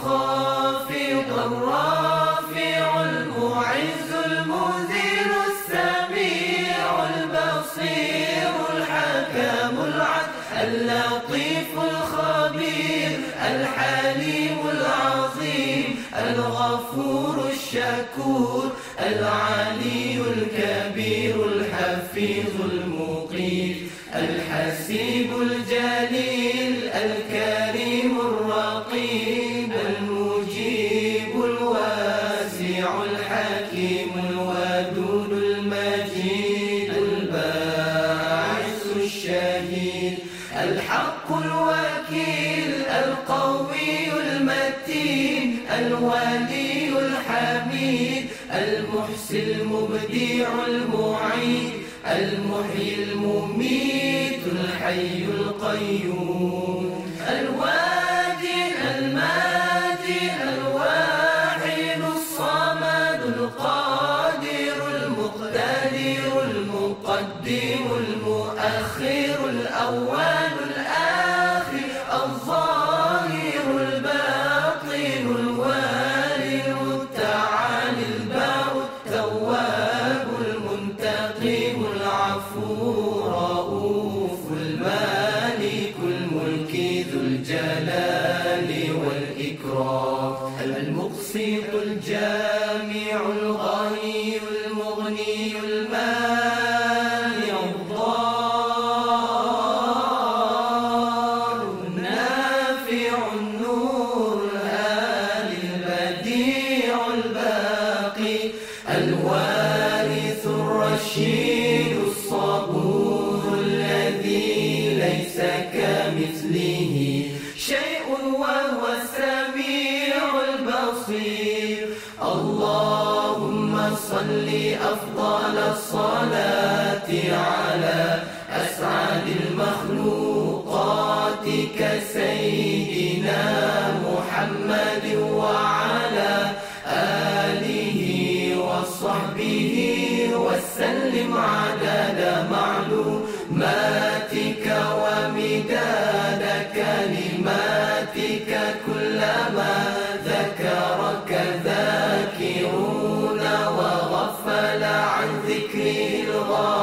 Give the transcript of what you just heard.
الخافض، الرافع، المعز المذل السميع، البصير الحكم العدل، اللطيف، الخبير، الحليم، العظيم، الغفور، الشكور، العلي، الكبير، الحفيظ المقيم الحسيب، الجليل، الكريم الوكيل القوي المتين، الولي الحميد المحسي المبدع المعيد المحيي المميت، الحي القيوم. الوادي، المادي، الواحد، الصمد، القادر، المقتدر، المقدم، المؤخر، الأول. المقسط الجامع الغني المغني المانع الضار النافع النور الهادي البديع الباقي الوارث الرشيد الصبور الذي ليس كمثله شيء البصير اللهم صل أفضل الصلاة على أسعد المخلوقات كسيدنا محمد وعلى آله وصحبه وسلم عدد معلوماتك ومداد كلماتك كلما ذاكرون وغفل